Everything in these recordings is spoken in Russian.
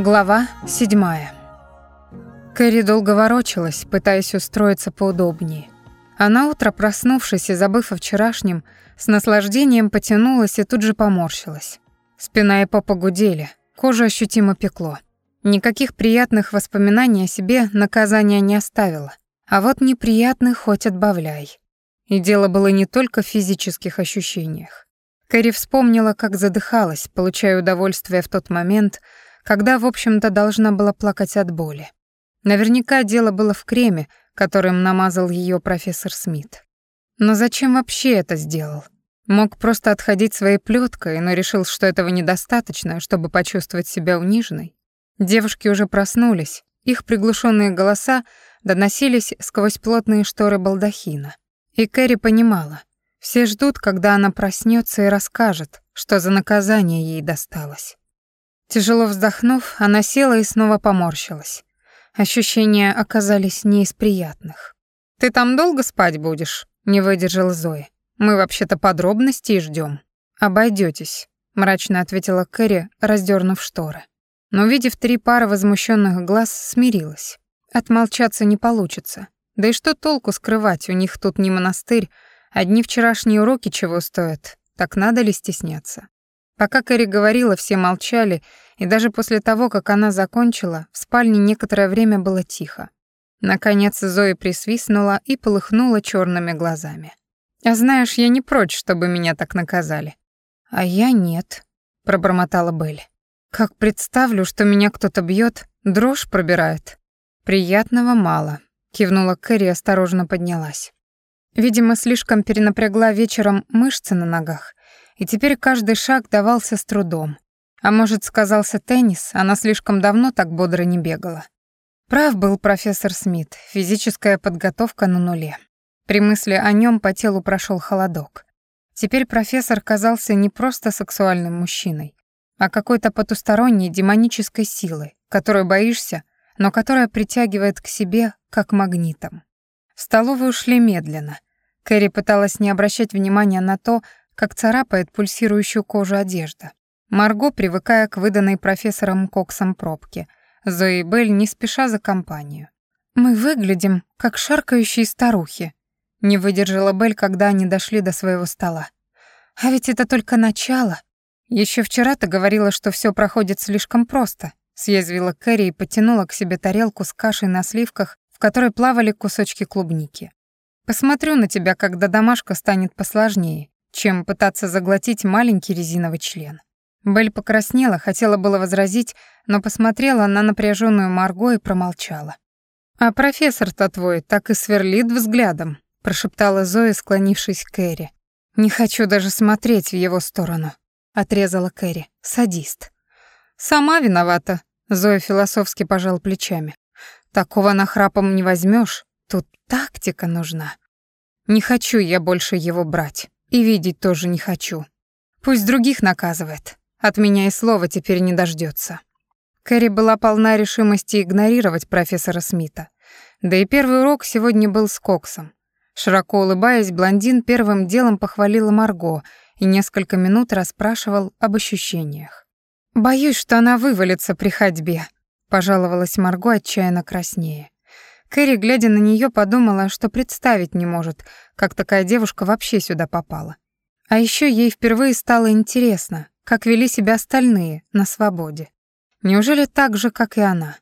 Глава седьмая. Кэрри долго ворочалась, пытаясь устроиться поудобнее. А на утро, проснувшись и забыв о вчерашнем, с наслаждением потянулась и тут же поморщилась. Спина и попа гудели, кожу ощутимо пекло. Никаких приятных воспоминаний о себе наказания не оставила. А вот неприятных хоть отбавляй. И дело было не только в физических ощущениях. Кэрри вспомнила, как задыхалась, получая удовольствие в тот момент, когда, в общем-то, должна была плакать от боли. Наверняка дело было в креме, которым намазал ее профессор Смит. Но зачем вообще это сделал? Мог просто отходить своей плеткой, но решил, что этого недостаточно, чтобы почувствовать себя униженной. Девушки уже проснулись, их приглушенные голоса доносились сквозь плотные шторы балдахина. И Кэрри понимала, все ждут, когда она проснется и расскажет, что за наказание ей досталось. Тяжело вздохнув, она села и снова поморщилась. Ощущения оказались не из приятных. «Ты там долго спать будешь?» — не выдержала Зои. «Мы вообще-то подробностей ждем. «Обойдётесь», — мрачно ответила Кэрри, раздернув шторы. Но, увидев три пары возмущенных глаз, смирилась. Отмолчаться не получится. Да и что толку скрывать, у них тут не монастырь, одни вчерашние уроки чего стоят, так надо ли стесняться? Пока Кэрри говорила, все молчали, и даже после того, как она закончила, в спальне некоторое время было тихо. Наконец Зоя присвистнула и полыхнула черными глазами. «А знаешь, я не прочь, чтобы меня так наказали». «А я нет», — пробормотала Белль. «Как представлю, что меня кто-то бьет, дрожь пробирает». «Приятного мало», — кивнула Кэрри и осторожно поднялась. Видимо, слишком перенапрягла вечером мышцы на ногах, и теперь каждый шаг давался с трудом. А может, сказался теннис, она слишком давно так бодро не бегала. Прав был профессор Смит, физическая подготовка на нуле. При мысли о нем по телу прошел холодок. Теперь профессор казался не просто сексуальным мужчиной, а какой-то потусторонней демонической силой, которую боишься, но которая притягивает к себе как магнитом. В столовую шли медленно. Кэрри пыталась не обращать внимания на то, как царапает пульсирующую кожу одежда. Марго, привыкая к выданной профессором Коксом пробке, Зои и Белль не спеша за компанию. «Мы выглядим, как шаркающие старухи», — не выдержала Белль, когда они дошли до своего стола. «А ведь это только начало. Еще вчера ты говорила, что все проходит слишком просто», — съязвила Кэрри и потянула к себе тарелку с кашей на сливках, в которой плавали кусочки клубники. «Посмотрю на тебя, когда домашка станет посложнее, чем пытаться заглотить маленький резиновый член. Белль покраснела, хотела было возразить, но посмотрела на напряженную Марго и промолчала. «А профессор-то твой так и сверлит взглядом», — прошептала Зоя, склонившись к Кэрри. «Не хочу даже смотреть в его сторону», — отрезала Кэрри. «Садист». «Сама виновата», — Зоя философски пожал плечами. «Такого нахрапом не возьмешь, тут тактика нужна. Не хочу я больше его брать». И видеть тоже не хочу. Пусть других наказывает. От меня и слова теперь не дождется. Кэрри была полна решимости игнорировать профессора Смита. Да и первый урок сегодня был с Коксом. Широко улыбаясь, блондин первым делом похвалила Марго и несколько минут расспрашивал об ощущениях. «Боюсь, что она вывалится при ходьбе», — пожаловалась Марго отчаянно краснее. Кэрри, глядя на нее, подумала, что представить не может, как такая девушка вообще сюда попала. А еще ей впервые стало интересно, как вели себя остальные на свободе. Неужели так же, как и она?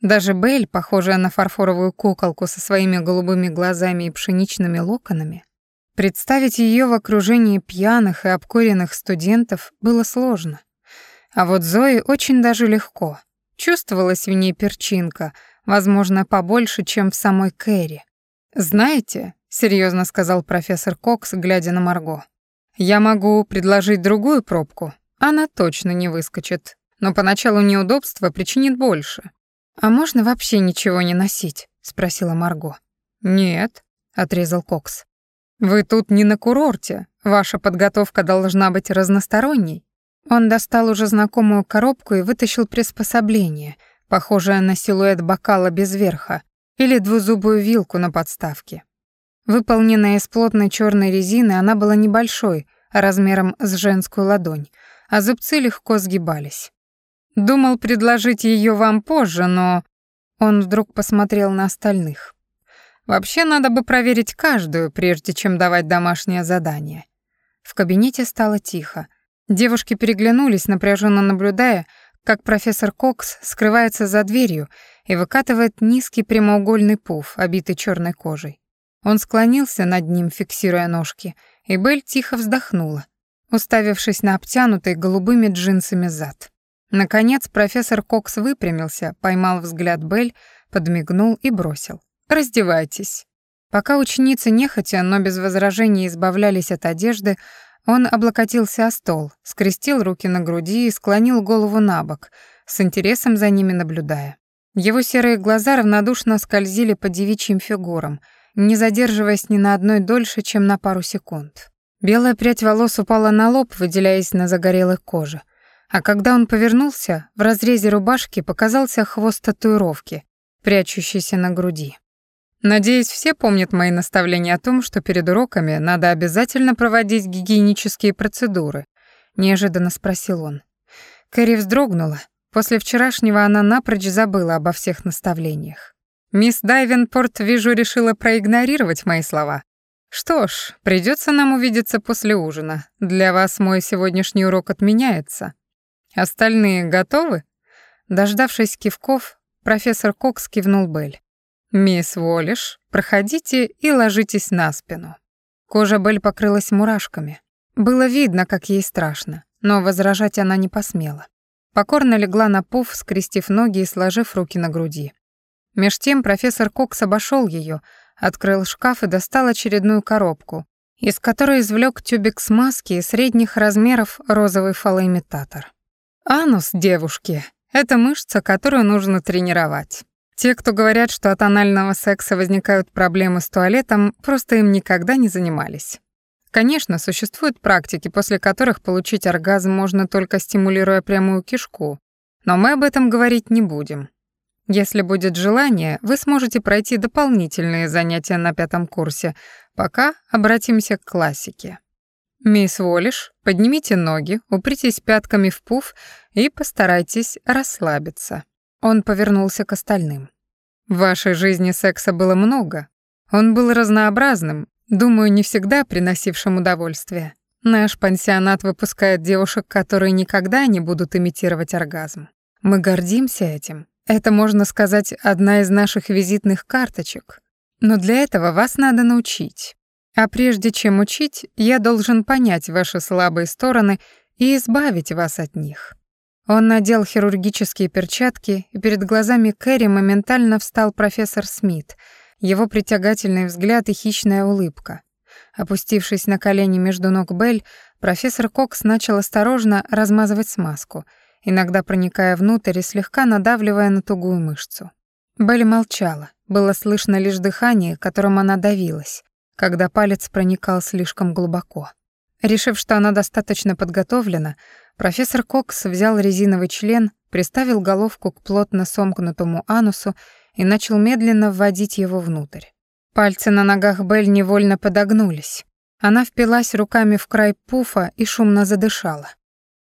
Даже Белль, похожая на фарфоровую куколку со своими голубыми глазами и пшеничными локонами, представить ее в окружении пьяных и обкуренных студентов было сложно. А вот Зои очень даже легко. Чувствовалась в ней перчинка — возможно, побольше, чем в самой Кэрри. «Знаете», — серьезно сказал профессор Кокс, глядя на Марго, «я могу предложить другую пробку. Она точно не выскочит, но поначалу неудобства причинит больше». «А можно вообще ничего не носить?» — спросила Марго. «Нет», — отрезал Кокс. «Вы тут не на курорте. Ваша подготовка должна быть разносторонней». Он достал уже знакомую коробку и вытащил приспособление — похожая на силуэт бокала без верха, или двузубую вилку на подставке. Выполненная из плотной черной резины, она была небольшой, размером с женскую ладонь, а зубцы легко сгибались. Думал предложить ее вам позже, но...» Он вдруг посмотрел на остальных. «Вообще надо бы проверить каждую, прежде чем давать домашнее задание». В кабинете стало тихо. Девушки переглянулись, напряженно наблюдая, как профессор Кокс скрывается за дверью и выкатывает низкий прямоугольный пуф, обитый черной кожей. Он склонился над ним, фиксируя ножки, и Белль тихо вздохнула, уставившись на обтянутый голубыми джинсами зад. Наконец профессор Кокс выпрямился, поймал взгляд Белль, подмигнул и бросил. «Раздевайтесь». Пока ученицы нехотя, но без возражений избавлялись от одежды, он облокотился о стол, скрестил руки на груди и склонил голову на бок, с интересом за ними наблюдая. Его серые глаза равнодушно скользили по девичьим фигурам, не задерживаясь ни на одной дольше, чем на пару секунд. Белая прядь волос упала на лоб, выделяясь на загорелой коже. А когда он повернулся, в разрезе рубашки показался хвост татуировки, прячущийся на груди. Надеюсь, все помнят мои наставления о том, что перед уроками надо обязательно проводить гигиенические процедуры, неожиданно спросил он. Кэрри вздрогнула. После вчерашнего она напрочь забыла обо всех наставлениях. Мисс Дайвенпорт, вижу, решила проигнорировать мои слова. Что ж, придется нам увидеться после ужина. Для вас мой сегодняшний урок отменяется. Остальные готовы? Дождавшись кивков, профессор Кокс кивнул Белль. «Мисс Волиш, проходите и ложитесь на спину». Кожа Белль покрылась мурашками. Было видно, как ей страшно, но возражать она не посмела. Покорно легла на пуф, скрестив ноги и сложив руки на груди. Меж тем профессор Кокс обошел ее, открыл шкаф и достал очередную коробку, из которой извлек тюбик смазки средних размеров розовый фалоимитатор. «Анус, девушки, это мышца, которую нужно тренировать. Те, кто говорят, что от анального секса возникают проблемы с туалетом, просто им никогда не занимались. Конечно, существуют практики, после которых получить оргазм можно только стимулируя прямую кишку, но мы об этом говорить не будем. Если будет желание, вы сможете пройти дополнительные занятия на пятом курсе, пока обратимся к классике. Мисс Волиш, поднимите ноги, упритесь пятками в пуф и постарайтесь расслабиться. Он повернулся к остальным. В вашей жизни секса было много. Он был разнообразным, думаю, не всегда приносившим удовольствие. Наш пансионат выпускает девушек, которые никогда не будут имитировать оргазм. Мы гордимся этим. Это, можно сказать, одна из наших визитных карточек. Но для этого вас надо научить. А прежде чем учить, я должен понять ваши слабые стороны и избавить вас от них. Он надел хирургические перчатки, и перед глазами Кэрри моментально встал профессор Смит, его притягательный взгляд и хищная улыбка. Опустившись на колени между ног Белль, профессор Кокс начал осторожно размазывать смазку, иногда проникая внутрь и слегка надавливая на тугую мышцу. Белль молчала, было слышно лишь дыхание, которым она давилась, когда палец проникал слишком глубоко. Решив, что она достаточно подготовлена, профессор Кокс взял резиновый член, приставил головку к плотно сомкнутому анусу и начал медленно вводить его внутрь. Пальцы на ногах Белль невольно подогнулись. Она впилась руками в край пуфа и шумно задышала.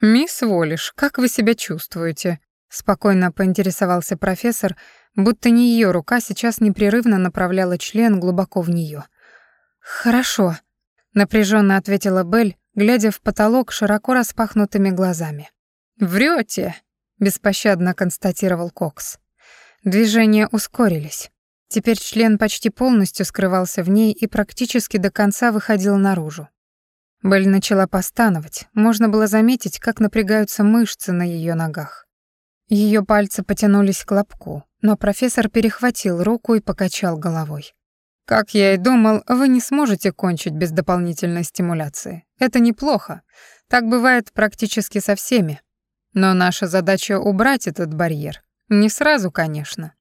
«Мисс Волиш, как вы себя чувствуете?» — спокойно поинтересовался профессор, будто не ее рука сейчас непрерывно направляла член глубоко в нее. «Хорошо», напряженно ответила Белль, глядя в потолок широко распахнутыми глазами. Врете, беспощадно констатировал Кокс. Движения ускорились. Теперь член почти полностью скрывался в ней и практически до конца выходил наружу. Белль начала постановать, можно было заметить, как напрягаются мышцы на ее ногах. Ее пальцы потянулись к лобку, но профессор перехватил руку и покачал головой. Как я и думал, вы не сможете кончить без дополнительной стимуляции. Это неплохо. Так бывает практически со всеми. Но наша задача убрать этот барьер. Не сразу, конечно.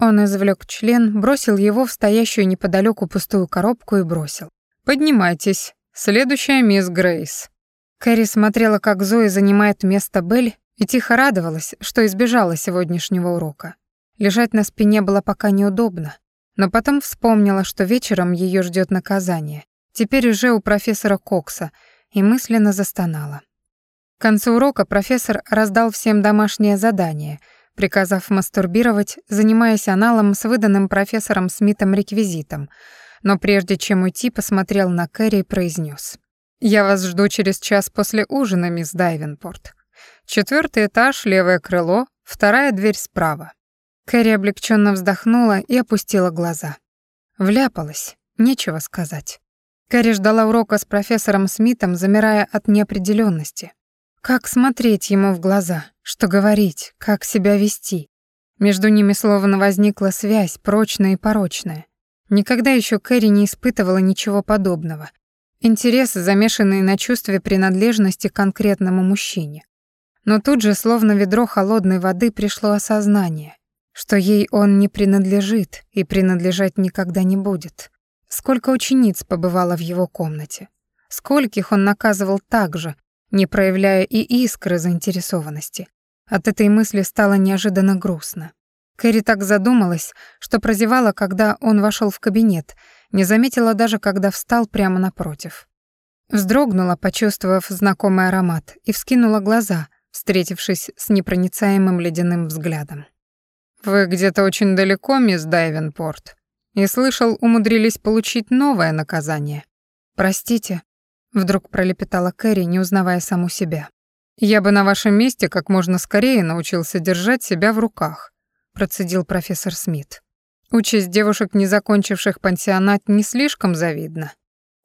Он извлек член, бросил его в стоящую неподалеку пустую коробку и бросил. «Поднимайтесь. Следующая мисс Грейс». Кэрри смотрела, как Зои занимает место Белль, и тихо радовалась, что избежала сегодняшнего урока. Лежать на спине было пока неудобно, но потом вспомнила, что вечером ее ждет наказание, теперь уже у профессора Кокса, и мысленно застонала. К концу урока профессор раздал всем домашнее задание, приказав мастурбировать, занимаясь аналом с выданным профессором Смитом реквизитом, но прежде чем уйти, посмотрел на Кэрри и произнес: «Я вас жду через час после ужина, мисс Дайвенпорт. Четвертый этаж, левое крыло, вторая дверь справа». Кэрри облегченно вздохнула и опустила глаза. Вляпалась, нечего сказать. Кэрри ждала урока с профессором Смитом, замирая от неопределенности. Как смотреть ему в глаза, что говорить, как себя вести? Между ними словно возникла связь, прочная и порочная. Никогда еще Кэрри не испытывала ничего подобного. Интерес, замешанный на чувстве принадлежности к конкретному мужчине. Но тут же, словно ведро холодной воды, пришло осознание, что ей он не принадлежит и принадлежать никогда не будет. Сколько учениц побывало в его комнате. Скольких он наказывал так же, не проявляя и искры заинтересованности. От этой мысли стало неожиданно грустно. Кэрри так задумалась, что прозевала, когда он вошел в кабинет, не заметила даже, когда встал прямо напротив. Вздрогнула, почувствовав знакомый аромат, и вскинула глаза, встретившись с непроницаемым ледяным взглядом. «Вы где-то очень далеко, мисс Дайвенпорт, и слышал, умудрились получить новое наказание. Простите», — вдруг пролепетала Кэрри, не узнавая саму себя. «Я бы на вашем месте как можно скорее научился держать себя в руках», процедил профессор Смит. Участь девушек, не закончивших пансионат, не слишком завидна.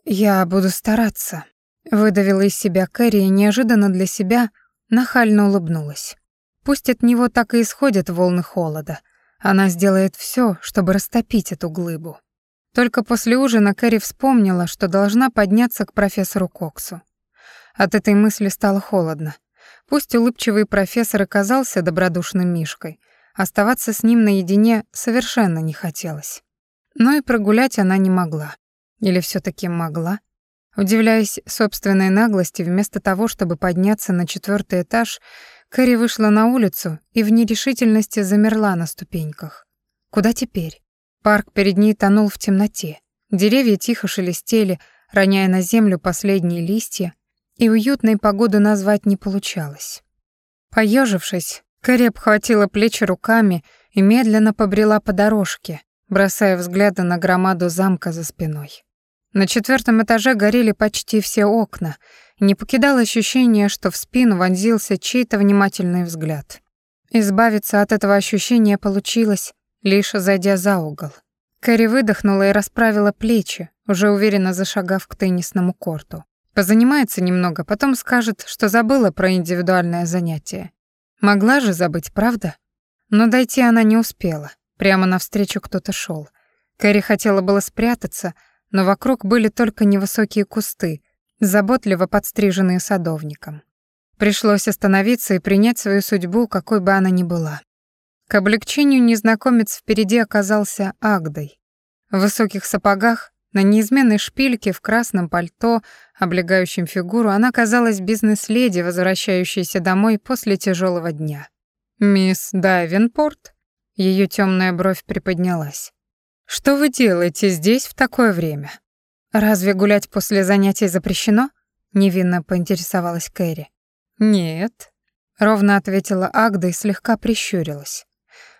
Я буду стараться, выдавила из себя Кэрри и неожиданно для себя нахально улыбнулась. Пусть от него так и исходят волны холода. Она сделает все, чтобы растопить эту глыбу. Только после ужина Кэрри вспомнила, что должна подняться к профессору Коксу. От этой мысли стало холодно. Пусть улыбчивый профессор оказался добродушным мишкой — Оставаться с ним наедине совершенно не хотелось. Но и прогулять она не могла. Или все таки могла? Удивляясь собственной наглости, вместо того, чтобы подняться на четвертый этаж, Кэрри вышла на улицу и в нерешительности замерла на ступеньках. Куда теперь? Парк перед ней тонул в темноте. Деревья тихо шелестели, роняя на землю последние листья, и уютной погоду назвать не получалось. Поежившись, Кэрри обхватила плечи руками и медленно побрела по дорожке, бросая взгляды на громаду замка за спиной. На четвертом этаже горели почти все окна, не покидало ощущение, что в спину вонзился чей-то внимательный взгляд. Избавиться от этого ощущения получилось, лишь зайдя за угол. Кэрри выдохнула и расправила плечи, уже уверенно зашагав к теннисному корту. Позанимается немного, потом скажет, что забыла про индивидуальное занятие. Могла же забыть, правда? Но дойти она не успела. Прямо навстречу кто-то шел. Кэрри хотела было спрятаться, но вокруг были только невысокие кусты, заботливо подстриженные садовником. Пришлось остановиться и принять свою судьбу, какой бы она ни была. К облегчению незнакомец впереди оказался Агдой. В высоких сапогах, на неизменной шпильке, в красном пальто, облегающем фигуру, она казалась бизнес-леди, возвращающейся домой после тяжелого дня. «Мисс Дайвенпорт?» Ее темная бровь приподнялась. «Что вы делаете здесь в такое время? Разве гулять после занятий запрещено?» Невинно поинтересовалась Кэрри. «Нет», — ровно ответила Агда и слегка прищурилась.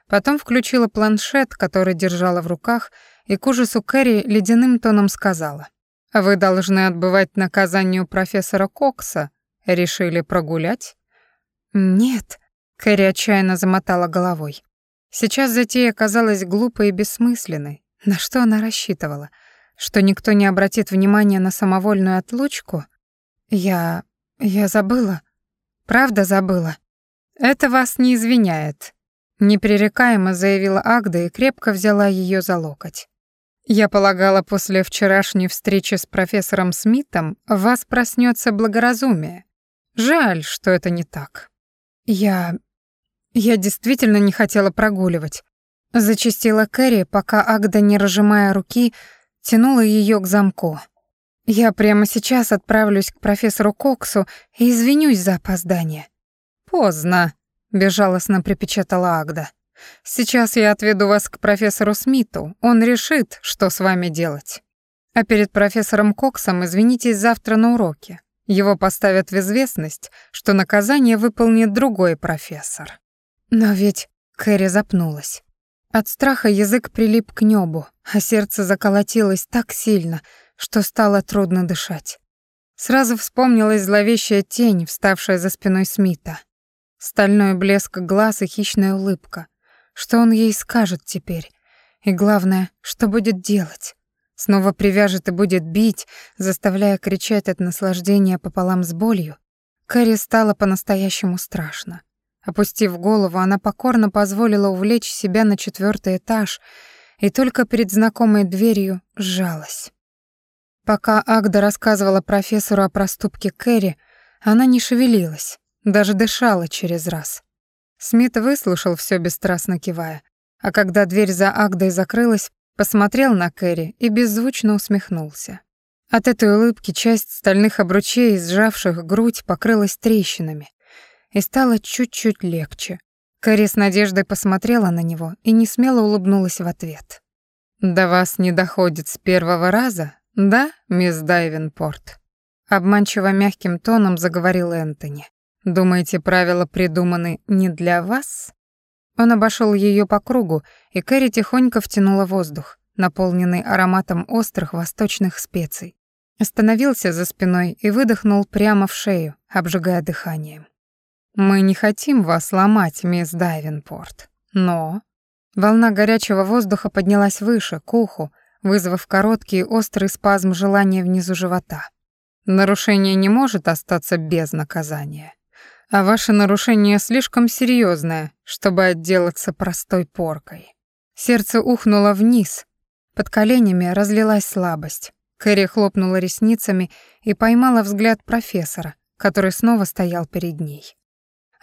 Потом включила планшет, который держала в руках, и к ужасу Кэрри ледяным тоном сказала. Вы должны отбывать наказание у профессора Кокса. Решили прогулять? Нет, Кэрри отчаянно замотала головой. Сейчас затея казалась глупой и бессмысленной. На что она рассчитывала? Что никто не обратит внимания на самовольную отлучку? Я... я забыла. Правда забыла. Это вас не извиняет. Непререкаемо заявила Агда и крепко взяла ее за локоть. Я полагала, после вчерашней встречи с профессором Смитом вас проснется благоразумие. Жаль, что это не так. Я... я действительно не хотела прогуливать. Зачастила Кэрри, пока Агда, не разжимая руки, тянула ее к замку. Я прямо сейчас отправлюсь к профессору Коксу и извинюсь за опоздание. Поздно, безжалостно припечатала Агда. Сейчас я отведу вас к профессору Смиту. Он решит, что с вами делать. А перед профессором Коксом извинитесь завтра на уроке. его поставят в известность, что наказание выполнит другой профессор. Но ведь Кэрри запнулась. От страха язык прилип к небу, а сердце заколотилось так сильно, что стало трудно дышать. Сразу вспомнилась зловещая тень, вставшая за спиной Смита. Стальной блеск глаз и хищная улыбка. Что он ей скажет теперь? И главное, что будет делать? Снова привяжет и будет бить, заставляя кричать от наслаждения пополам с болью? Кэрри стало по-настоящему страшно. Опустив голову, она покорно позволила увлечь себя на четвертый этаж и только перед знакомой дверью сжалась. Пока Агда рассказывала профессору о проступке Кэрри, она не шевелилась, даже дышала через раз. Смит выслушал все бесстрастно кивая, а когда дверь за Агдой закрылась, посмотрел на Кэрри и беззвучно усмехнулся. От этой улыбки часть стальных обручей, сжавших грудь, покрылась трещинами, и стало чуть-чуть легче. Кэрри с надеждой посмотрела на него и не смело улыбнулась в ответ. «До вас не доходит с первого раза, да, мисс Дайвенпорт?» Обманчиво мягким тоном заговорил Энтони. «Думаете, правила придуманы не для вас?» Он обошел ее по кругу, и Кэрри тихонько втянула воздух, наполненный ароматом острых восточных специй. Остановился за спиной и выдохнул прямо в шею, обжигая дыханием. «Мы не хотим вас ломать, мисс Дайвенпорт, но...» Волна горячего воздуха поднялась выше, к уху, вызвав короткий острый спазм желания внизу живота. Нарушение не может остаться без наказания. А ваше нарушение слишком серьезное, чтобы отделаться простой поркой. Сердце ухнуло вниз, под коленями разлилась слабость. Кэрри хлопнула ресницами и поймала взгляд профессора, который снова стоял перед ней.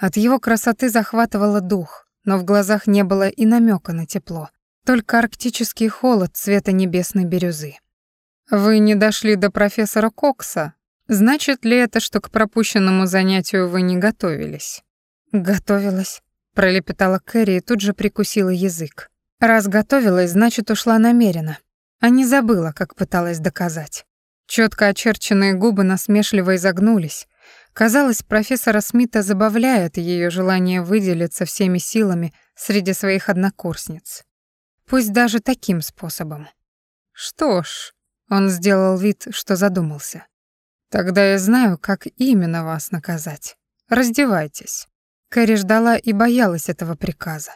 От его красоты захватывало дух, но в глазах не было и намека на тепло, только арктический холод цвета небесной бирюзы. «Вы не дошли до профессора Кокса. Значит ли это, что к пропущенному занятию вы не готовились?» «Готовилась», — пролепетала Кэрри и тут же прикусила язык. «Раз готовилась, значит, ушла намеренно, а не забыла, как пыталась доказать». Четко очерченные губы насмешливо изогнулись, Казалось, профессора Смита забавляет ее желание выделиться всеми силами среди своих однокурсниц. Пусть даже таким способом. Что ж, он сделал вид, что задумался. Тогда я знаю, как именно вас наказать. Раздевайтесь. Кэрри ждала и боялась этого приказа.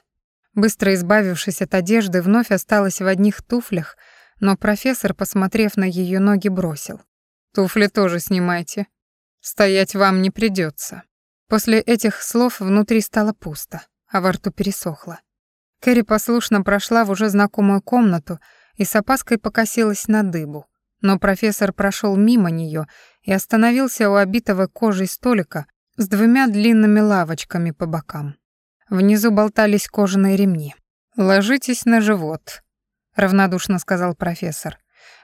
Быстро избавившись от одежды, вновь осталась в одних туфлях, но профессор, посмотрев на ее ноги, бросил. «Туфли тоже снимайте. Стоять вам не придется. После этих слов внутри стало пусто, а во рту пересохло. Кэрри послушно прошла в уже знакомую комнату и с опаской покосилась на дыбу. Но профессор прошел мимо нее и остановился у обитого кожей столика с двумя длинными лавочками по бокам. Внизу болтались кожаные ремни. «Ложитесь на живот», — равнодушно сказал профессор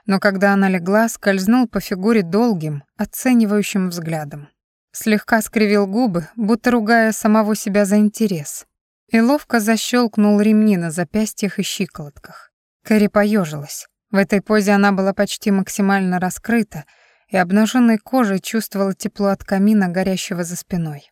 но когда она легла, скользнул по фигуре долгим, оценивающим взглядом. Слегка скривил губы, будто ругая самого себя за интерес, и ловко защелкнул ремни на запястьях и щиколотках. Кэрри поежилась. В этой позе она была почти максимально раскрыта и обнаженной кожей чувствовала тепло от камина, горящего за спиной.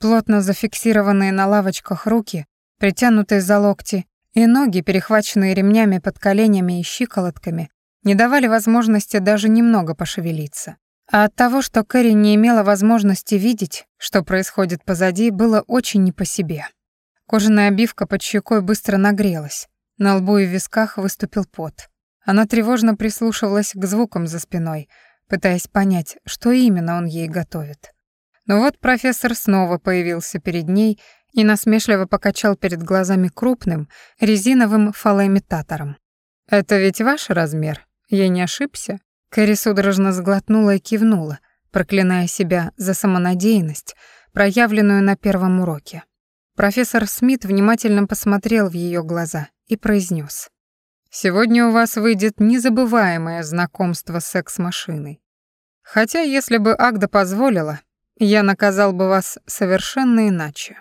Плотно зафиксированные на лавочках руки, притянутые за локти, и ноги, перехваченные ремнями под коленями и щиколотками, не давали возможности даже немного пошевелиться. А от того, что Кэрри не имела возможности видеть, что происходит позади, было очень не по себе. Кожаная обивка под щекой быстро нагрелась, на лбу и висках выступил пот. Она тревожно прислушивалась к звукам за спиной, пытаясь понять, что именно он ей готовит. Но вот профессор снова появился перед ней и насмешливо покачал перед глазами крупным резиновым фалоимитатором. «Это ведь ваш размер?» Я не ошибся? Кэрри судорожно сглотнула и кивнула, проклиная себя за самонадеянность, проявленную на первом уроке. Профессор Смит внимательно посмотрел в ее глаза и произнес: «Сегодня у вас выйдет незабываемое знакомство с секс-машиной. Хотя, если бы Агда позволила, я наказал бы вас совершенно иначе».